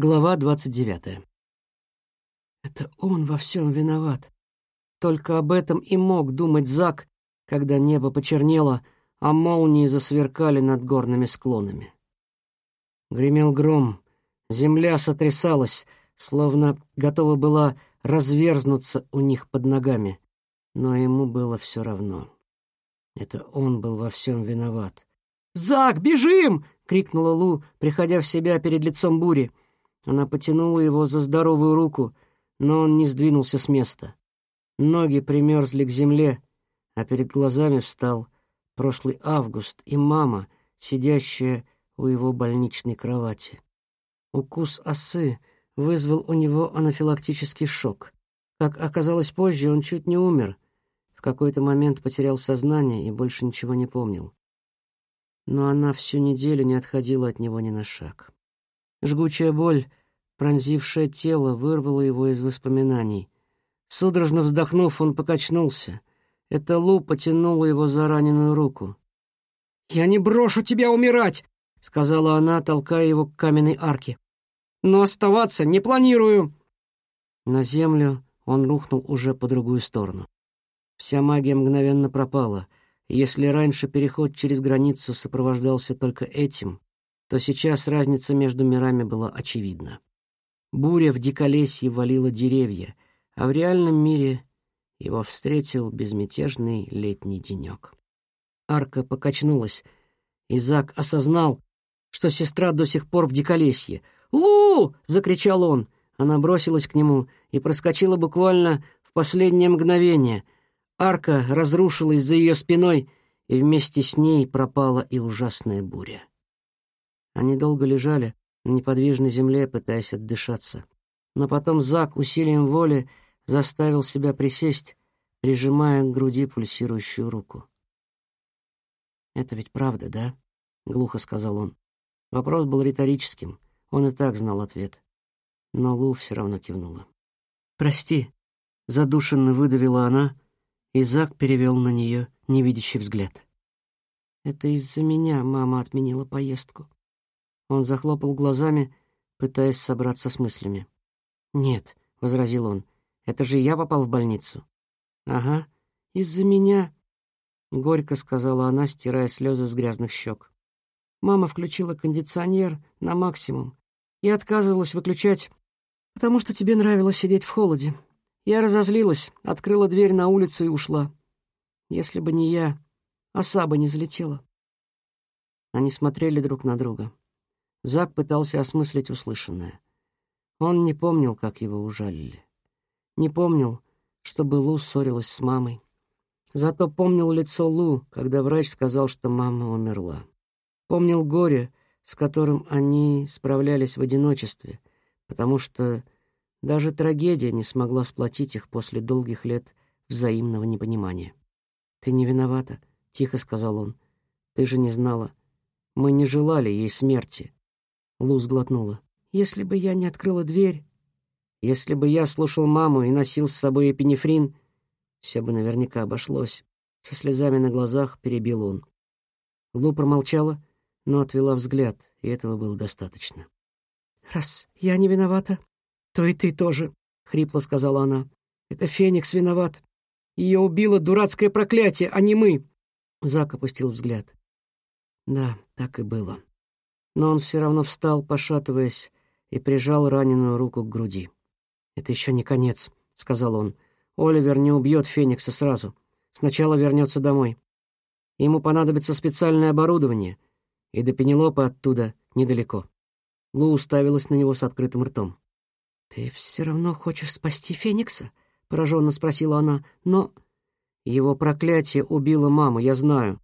Глава двадцать девятая. Это он во всем виноват. Только об этом и мог думать Зак, когда небо почернело, а молнии засверкали над горными склонами. Гремел гром, земля сотрясалась, словно готова была разверзнуться у них под ногами, но ему было все равно. Это он был во всем виноват. «Зак, бежим!» — крикнула Лу, приходя в себя перед лицом бури. Она потянула его за здоровую руку, но он не сдвинулся с места. Ноги примерзли к земле, а перед глазами встал прошлый август и мама, сидящая у его больничной кровати. Укус осы вызвал у него анафилактический шок. Как оказалось позже, он чуть не умер. В какой-то момент потерял сознание и больше ничего не помнил. Но она всю неделю не отходила от него ни на шаг. Жгучая боль, пронзившая тело, вырвала его из воспоминаний. Судорожно вздохнув, он покачнулся. Эта Лу потянула его за раненую руку. «Я не брошу тебя умирать!» — сказала она, толкая его к каменной арке. «Но оставаться не планирую!» На землю он рухнул уже по другую сторону. Вся магия мгновенно пропала. Если раньше переход через границу сопровождался только этим, то сейчас разница между мирами была очевидна. Буря в диколесье валила деревья, а в реальном мире его встретил безмятежный летний денек. Арка покачнулась, и Зак осознал, что сестра до сих пор в диколесье. «Лу!» — закричал он. Она бросилась к нему и проскочила буквально в последнее мгновение. Арка разрушилась за ее спиной, и вместе с ней пропала и ужасная буря. Они долго лежали на неподвижной земле, пытаясь отдышаться. Но потом Зак усилием воли заставил себя присесть, прижимая к груди пульсирующую руку. «Это ведь правда, да?» — глухо сказал он. Вопрос был риторическим, он и так знал ответ. Но Лу все равно кивнула. «Прости», — задушенно выдавила она, и Зак перевел на нее невидящий взгляд. «Это из-за меня мама отменила поездку. Он захлопал глазами, пытаясь собраться с мыслями. «Нет», — возразил он, — «это же я попал в больницу». «Ага, из-за меня», — горько сказала она, стирая слезы с грязных щек. «Мама включила кондиционер на максимум и отказывалась выключать, потому что тебе нравилось сидеть в холоде. Я разозлилась, открыла дверь на улицу и ушла. Если бы не я, оса бы не залетела». Они смотрели друг на друга. Зак пытался осмыслить услышанное. Он не помнил, как его ужалили. Не помнил, чтобы Лу ссорилась с мамой. Зато помнил лицо Лу, когда врач сказал, что мама умерла. Помнил горе, с которым они справлялись в одиночестве, потому что даже трагедия не смогла сплотить их после долгих лет взаимного непонимания. «Ты не виновата», — тихо сказал он. «Ты же не знала. Мы не желали ей смерти. Лу сглотнула. «Если бы я не открыла дверь, если бы я слушал маму и носил с собой эпинефрин, все бы наверняка обошлось». Со слезами на глазах перебил он. Лу промолчала, но отвела взгляд, и этого было достаточно. «Раз я не виновата, то и ты тоже», — хрипло сказала она. «Это Феникс виноват. Ее убило дурацкое проклятие, а не мы». Зак опустил взгляд. Да, так и было но он все равно встал, пошатываясь, и прижал раненую руку к груди. «Это еще не конец», — сказал он. «Оливер не убьет Феникса сразу. Сначала вернется домой. Ему понадобится специальное оборудование, и до Пенелопы оттуда недалеко». Лу уставилась на него с открытым ртом. «Ты все равно хочешь спасти Феникса?» — пораженно спросила она. «Но...» «Его проклятие убило маму, я знаю.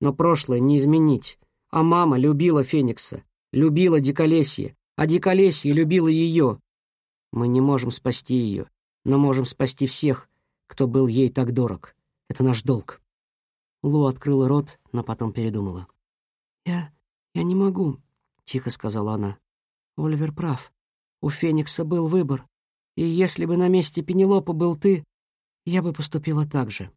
Но прошлое не изменить. А мама любила Феникса, любила Диколесье, а Диколесье любила ее. Мы не можем спасти ее, но можем спасти всех, кто был ей так дорог. Это наш долг. Лу открыла рот, но потом передумала. «Я... я не могу», — тихо сказала она. «Оливер прав. У Феникса был выбор, и если бы на месте Пенелопы был ты, я бы поступила так же».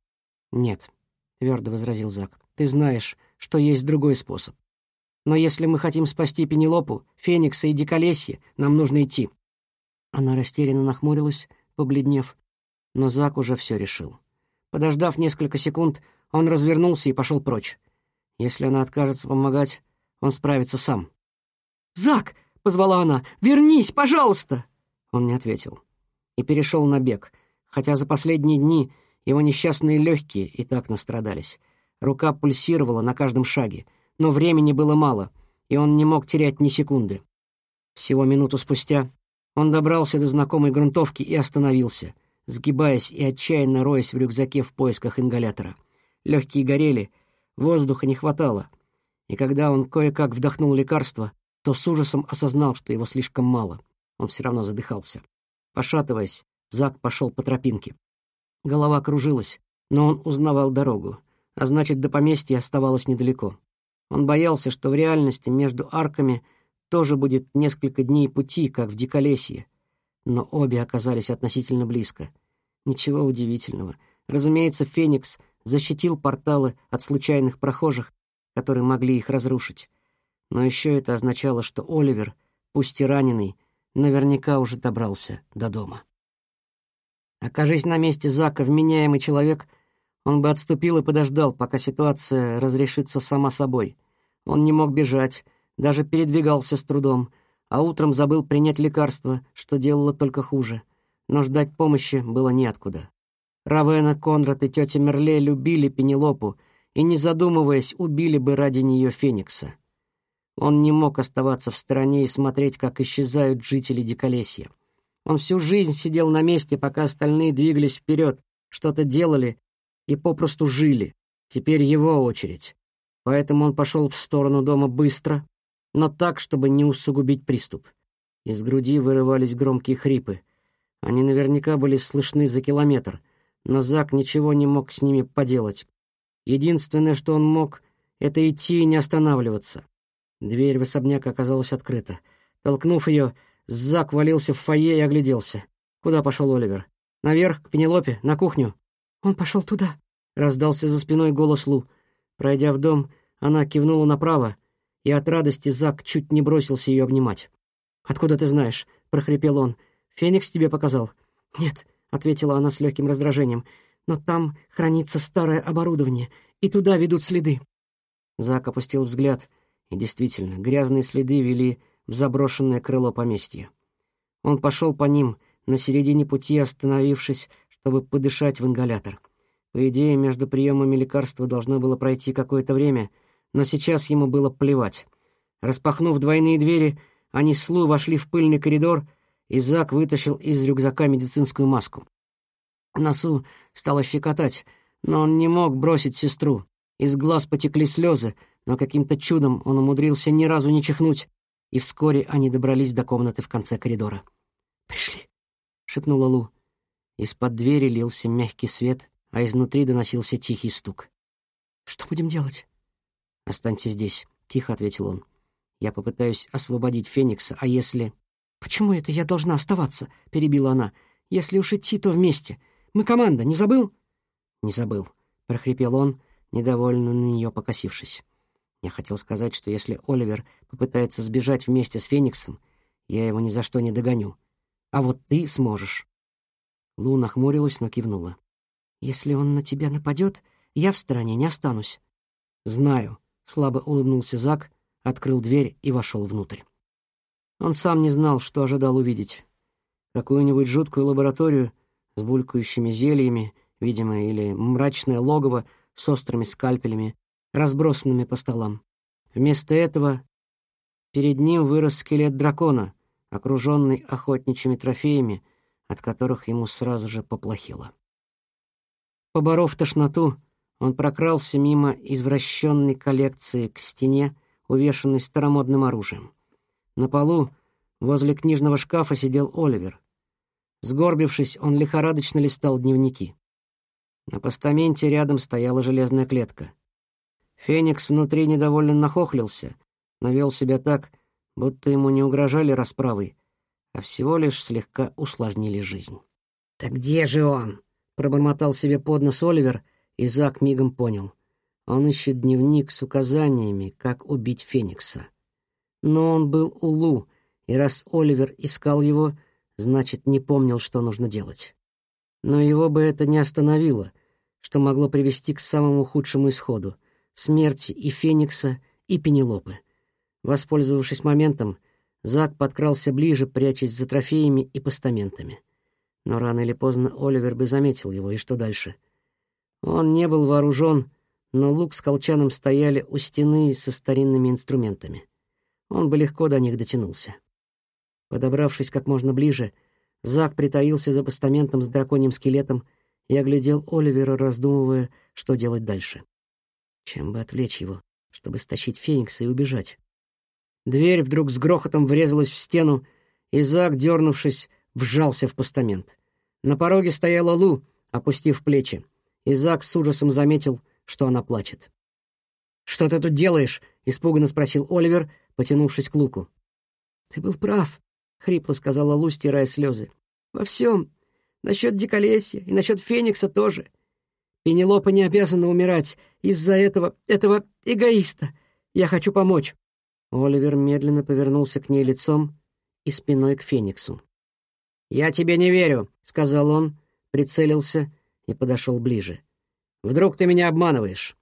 «Нет», — твердо возразил Зак, — «ты знаешь, что есть другой способ. Но если мы хотим спасти Пенелопу, Феникса и Диколесье, нам нужно идти». Она растерянно нахмурилась, побледнев, но Зак уже все решил. Подождав несколько секунд, он развернулся и пошел прочь. Если она откажется помогать, он справится сам. «Зак!» — позвала она. «Вернись, пожалуйста!» Он не ответил. И перешел на бег, хотя за последние дни его несчастные легкие и так настрадались. Рука пульсировала на каждом шаге, но времени было мало, и он не мог терять ни секунды. Всего минуту спустя он добрался до знакомой грунтовки и остановился, сгибаясь и отчаянно роясь в рюкзаке в поисках ингалятора. Легкие горели, воздуха не хватало, и когда он кое-как вдохнул лекарство, то с ужасом осознал, что его слишком мало. Он все равно задыхался. Пошатываясь, Зак пошел по тропинке. Голова кружилась, но он узнавал дорогу, а значит, до поместья оставалось недалеко. Он боялся, что в реальности между арками тоже будет несколько дней пути, как в Диколесье, но обе оказались относительно близко. Ничего удивительного. Разумеется, Феникс защитил порталы от случайных прохожих, которые могли их разрушить. Но еще это означало, что Оливер, пусть и раненый, наверняка уже добрался до дома. Окажись на месте Зака вменяемый человек, он бы отступил и подождал, пока ситуация разрешится сама собой. Он не мог бежать, даже передвигался с трудом, а утром забыл принять лекарство, что делало только хуже. Но ждать помощи было неоткуда. Равена, Конрад и тетя Мерле любили Пенелопу и, не задумываясь, убили бы ради нее Феникса. Он не мог оставаться в стороне и смотреть, как исчезают жители Диколесья. Он всю жизнь сидел на месте, пока остальные двигались вперед, что-то делали и попросту жили. Теперь его очередь. Поэтому он пошел в сторону дома быстро, но так, чтобы не усугубить приступ. Из груди вырывались громкие хрипы. Они наверняка были слышны за километр, но Зак ничего не мог с ними поделать. Единственное, что он мог, это идти и не останавливаться. Дверь в особняк оказалась открыта. Толкнув ее, Зак валился в фойе и огляделся. Куда пошел Оливер? Наверх, к Пенелопе, на кухню. «Он пошел туда», — раздался за спиной голос Лу. Пройдя в дом, она кивнула направо, и от радости Зак чуть не бросился ее обнимать. «Откуда ты знаешь?» — прохрипел он. «Феникс тебе показал?» «Нет», — ответила она с легким раздражением, «но там хранится старое оборудование, и туда ведут следы». Зак опустил взгляд, и действительно, грязные следы вели в заброшенное крыло поместья. Он пошел по ним, на середине пути остановившись, чтобы подышать в ингалятор. По идее, между приемами лекарства должно было пройти какое-то время, но сейчас ему было плевать. Распахнув двойные двери, они с Лу вошли в пыльный коридор, и Зак вытащил из рюкзака медицинскую маску. Носу стало щекотать, но он не мог бросить сестру. Из глаз потекли слезы, но каким-то чудом он умудрился ни разу не чихнуть, и вскоре они добрались до комнаты в конце коридора. «Пришли», — шепнула Лу. Из-под двери лился мягкий свет, а изнутри доносился тихий стук. «Что будем делать?» «Останься здесь», — тихо ответил он. «Я попытаюсь освободить Феникса, а если...» «Почему это я должна оставаться?» — перебила она. «Если уж идти, то вместе. Мы команда, не забыл?» «Не забыл», — прохрипел он, недовольно на нее покосившись. Я хотел сказать, что если Оливер попытается сбежать вместе с Фениксом, я его ни за что не догоню. А вот ты сможешь. Лу нахмурилась, но кивнула. Если он на тебя нападет, я в стороне не останусь. Знаю, слабо улыбнулся Зак, открыл дверь и вошел внутрь. Он сам не знал, что ожидал увидеть. Какую-нибудь жуткую лабораторию с булькающими зельями, видимо, или мрачное логово с острыми скальпелями, разбросанными по столам. Вместо этого перед ним вырос скелет дракона, окруженный охотничьими трофеями, от которых ему сразу же поплохело. Поборов тошноту, он прокрался мимо извращенной коллекции к стене, увешанной старомодным оружием. На полу, возле книжного шкафа, сидел Оливер. Сгорбившись, он лихорадочно листал дневники. На постаменте рядом стояла железная клетка — Феникс внутри недовольно нахохлился, но вел себя так, будто ему не угрожали расправой, а всего лишь слегка усложнили жизнь. «Так где же он?» — пробормотал себе под нос Оливер, и Зак мигом понял. Он ищет дневник с указаниями, как убить Феникса. Но он был у Лу, и раз Оливер искал его, значит, не помнил, что нужно делать. Но его бы это не остановило, что могло привести к самому худшему исходу — смерти и Феникса, и Пенелопы. Воспользовавшись моментом, Зак подкрался ближе, прячась за трофеями и постаментами. Но рано или поздно Оливер бы заметил его, и что дальше? Он не был вооружен, но лук с колчаном стояли у стены со старинными инструментами. Он бы легко до них дотянулся. Подобравшись как можно ближе, Зак притаился за постаментом с драконьим скелетом и оглядел Оливера, раздумывая, что делать дальше. Чем бы отвлечь его, чтобы стащить Феникса и убежать? Дверь вдруг с грохотом врезалась в стену, и Зак, дернувшись, вжался в постамент. На пороге стояла Лу, опустив плечи. И Зак с ужасом заметил, что она плачет. «Что ты тут делаешь?» — испуганно спросил Оливер, потянувшись к Луку. «Ты был прав», — хрипло сказала Лу, стирая слезы. «Во всем. Насчет диколесья и насчет Феникса тоже. Пенелопа не обязана умирать из-за этого, этого эгоиста. Я хочу помочь». Оливер медленно повернулся к ней лицом и спиной к Фениксу. «Я тебе не верю», — сказал он, прицелился и подошел ближе. «Вдруг ты меня обманываешь?»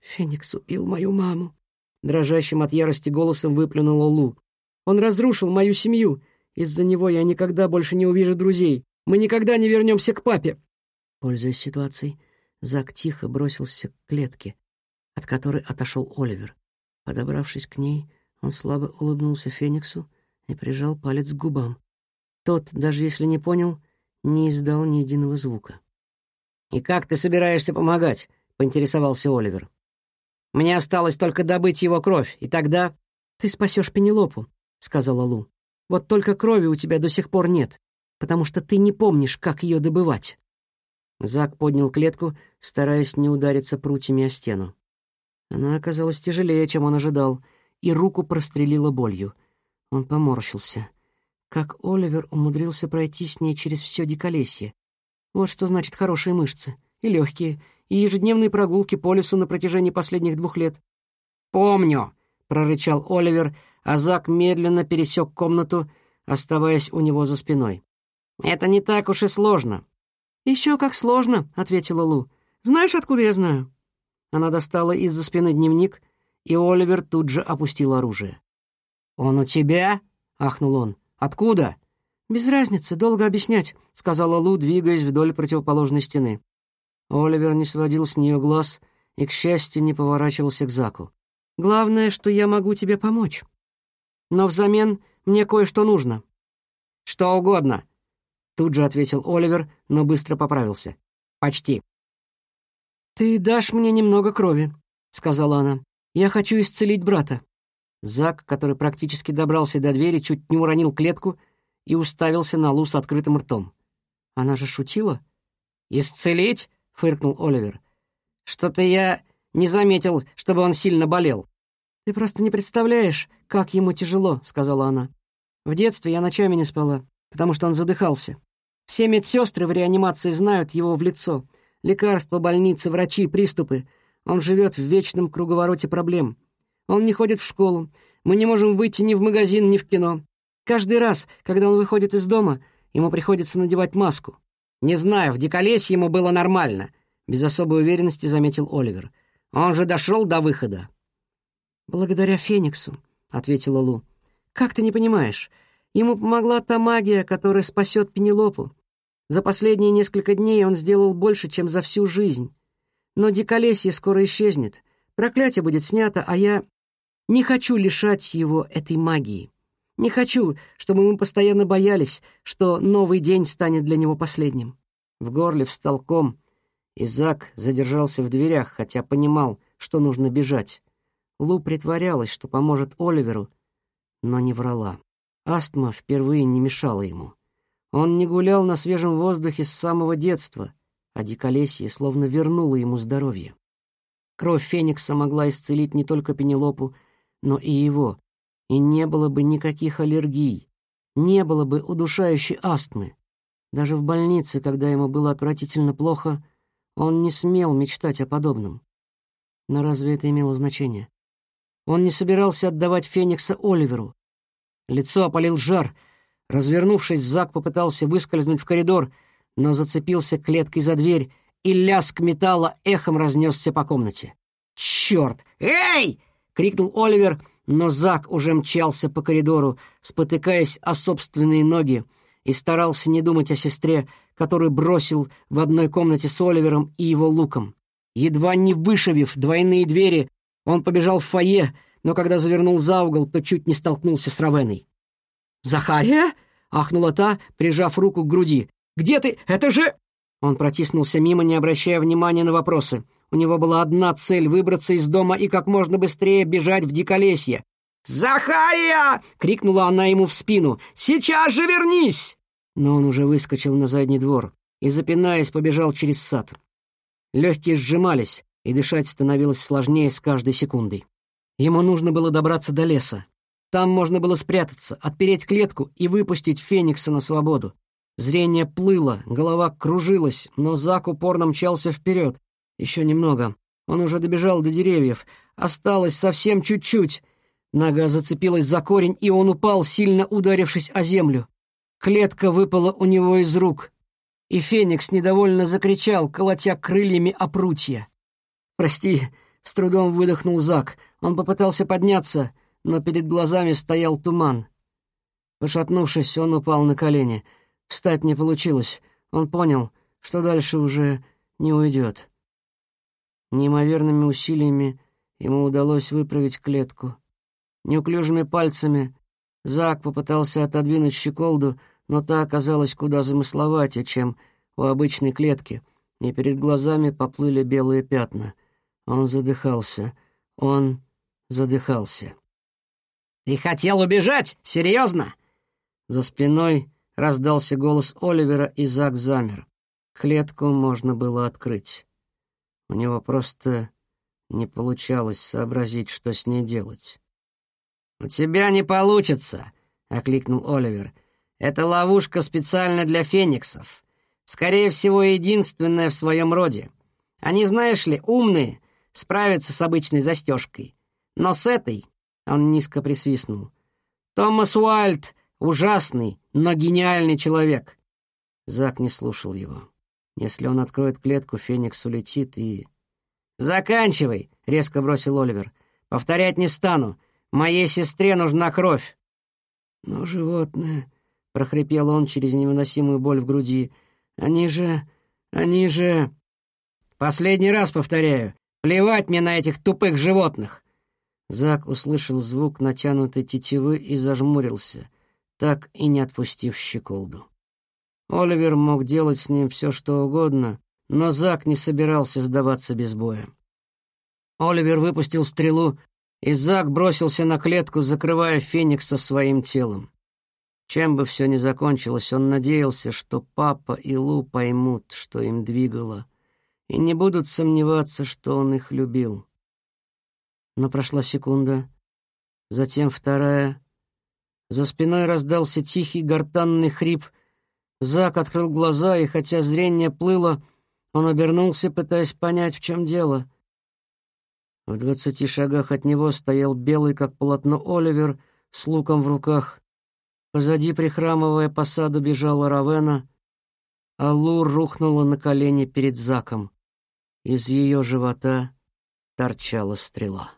«Феникс убил мою маму», — дрожащим от ярости голосом выплюнула Лу. «Он разрушил мою семью. Из-за него я никогда больше не увижу друзей. Мы никогда не вернемся к папе». Пользуясь ситуацией, Зак тихо бросился к клетке, от которой отошел Оливер. Подобравшись к ней, он слабо улыбнулся Фениксу и прижал палец к губам. Тот, даже если не понял, не издал ни единого звука. «И как ты собираешься помогать?» — поинтересовался Оливер. «Мне осталось только добыть его кровь, и тогда...» «Ты спасешь Пенелопу», — сказала Лу. «Вот только крови у тебя до сих пор нет, потому что ты не помнишь, как ее добывать». Зак поднял клетку, стараясь не удариться прутьями о стену. Она оказалась тяжелее, чем он ожидал, и руку прострелила болью. Он поморщился. Как Оливер умудрился пройти с ней через все диколесье. Вот что значит хорошие мышцы. И легкие, и ежедневные прогулки по лесу на протяжении последних двух лет. «Помню!» — прорычал Оливер, а Зак медленно пересек комнату, оставаясь у него за спиной. «Это не так уж и сложно». «Еще как сложно», — ответила Лу. «Знаешь, откуда я знаю?» Она достала из-за спины дневник, и Оливер тут же опустил оружие. «Он у тебя?» — ахнул он. «Откуда?» «Без разницы, долго объяснять», — сказала Лу, двигаясь вдоль противоположной стены. Оливер не сводил с нее глаз и, к счастью, не поворачивался к Заку. «Главное, что я могу тебе помочь. Но взамен мне кое-что нужно». «Что угодно», — тут же ответил Оливер, но быстро поправился. «Почти». «Ты дашь мне немного крови», — сказала она. «Я хочу исцелить брата». Зак, который практически добрался до двери, чуть не уронил клетку и уставился на Лу с открытым ртом. «Она же шутила?» «Исцелить?» — фыркнул Оливер. «Что-то я не заметил, чтобы он сильно болел». «Ты просто не представляешь, как ему тяжело», — сказала она. «В детстве я ночами не спала, потому что он задыхался. Все медсестры в реанимации знают его в лицо. Лекарства, больницы, врачи, приступы. Он живет в вечном круговороте проблем. Он не ходит в школу. Мы не можем выйти ни в магазин, ни в кино. Каждый раз, когда он выходит из дома, ему приходится надевать маску. «Не знаю, в Диколесье ему было нормально», — без особой уверенности заметил Оливер. «Он же дошел до выхода». «Благодаря Фениксу», — ответила Лу. «Как ты не понимаешь? Ему помогла та магия, которая спасет Пенелопу. За последние несколько дней он сделал больше, чем за всю жизнь. Но Диколесье скоро исчезнет. Проклятие будет снято, а я не хочу лишать его этой магии». Не хочу, чтобы мы постоянно боялись, что новый день станет для него последним». В горле встал ком, и Зак задержался в дверях, хотя понимал, что нужно бежать. Лу притворялась, что поможет Оливеру, но не врала. Астма впервые не мешала ему. Он не гулял на свежем воздухе с самого детства, а диколесье словно вернуло ему здоровье. Кровь Феникса могла исцелить не только Пенелопу, но и его, и не было бы никаких аллергий, не было бы удушающей астмы. Даже в больнице, когда ему было отвратительно плохо, он не смел мечтать о подобном. Но разве это имело значение? Он не собирался отдавать Феникса Оливеру. Лицо опалил жар. Развернувшись, Зак попытался выскользнуть в коридор, но зацепился клеткой за дверь, и лязг металла эхом разнесся по комнате. «Черт! Эй!» — крикнул Оливер, но Зак уже мчался по коридору, спотыкаясь о собственные ноги, и старался не думать о сестре, которую бросил в одной комнате с Оливером и его луком. Едва не вышивив двойные двери, он побежал в фойе, но когда завернул за угол, то чуть не столкнулся с Равеной. «Захария?» — ахнула та, прижав руку к груди. «Где ты? Это же...» Он протиснулся мимо, не обращая внимания на вопросы. У него была одна цель — выбраться из дома и как можно быстрее бежать в диколесье. «Захария!» — крикнула она ему в спину. «Сейчас же вернись!» Но он уже выскочил на задний двор и, запинаясь, побежал через сад. Легкие сжимались, и дышать становилось сложнее с каждой секундой. Ему нужно было добраться до леса. Там можно было спрятаться, отпереть клетку и выпустить Феникса на свободу. Зрение плыло, голова кружилась, но Зак упорно мчался вперед. Еще немного. Он уже добежал до деревьев. Осталось совсем чуть-чуть. Нога зацепилась за корень, и он упал, сильно ударившись о землю. Клетка выпала у него из рук. И Феникс недовольно закричал, колотя крыльями о прутья. «Прости», — с трудом выдохнул Зак. Он попытался подняться, но перед глазами стоял туман. Пошатнувшись, он упал на колени. Встать не получилось. Он понял, что дальше уже не уйдет. Неимоверными усилиями ему удалось выправить клетку. Неуклюжими пальцами Зак попытался отодвинуть щеколду, но та оказалась куда замысловатее, чем у обычной клетки, и перед глазами поплыли белые пятна. Он задыхался. Он задыхался. «Ты хотел убежать? Серьезно?» За спиной раздался голос Оливера, и Зак замер. Клетку можно было открыть. У него просто не получалось сообразить, что с ней делать. «У тебя не получится!» — окликнул Оливер. «Это ловушка специально для фениксов. Скорее всего, единственная в своем роде. Они, знаешь ли, умные, справятся с обычной застежкой. Но с этой он низко присвистнул. «Томас Уайльд — ужасный, но гениальный человек». Зак не слушал его. Если он откроет клетку, Феникс улетит и... «Заканчивай!» — резко бросил Оливер. «Повторять не стану. Моей сестре нужна кровь». «Но животное...» — прохрипел он через невыносимую боль в груди. «Они же... они же...» «Последний раз повторяю. Плевать мне на этих тупых животных. Зак услышал звук натянутой тетивы и зажмурился, так и не отпустив щеколду. Оливер мог делать с ним все, что угодно, но Зак не собирался сдаваться без боя. Оливер выпустил стрелу, и Зак бросился на клетку, закрывая Феникса своим телом. Чем бы все ни закончилось, он надеялся, что папа и Лу поймут, что им двигало, и не будут сомневаться, что он их любил. Но прошла секунда, затем вторая. За спиной раздался тихий гортанный хрип. Зак открыл глаза, и хотя зрение плыло, он обернулся, пытаясь понять, в чем дело. В двадцати шагах от него стоял белый, как полотно, Оливер с луком в руках. Позади, прихрамывая по саду, бежала Равена, а Лур рухнула на колени перед Заком. Из ее живота торчала стрела.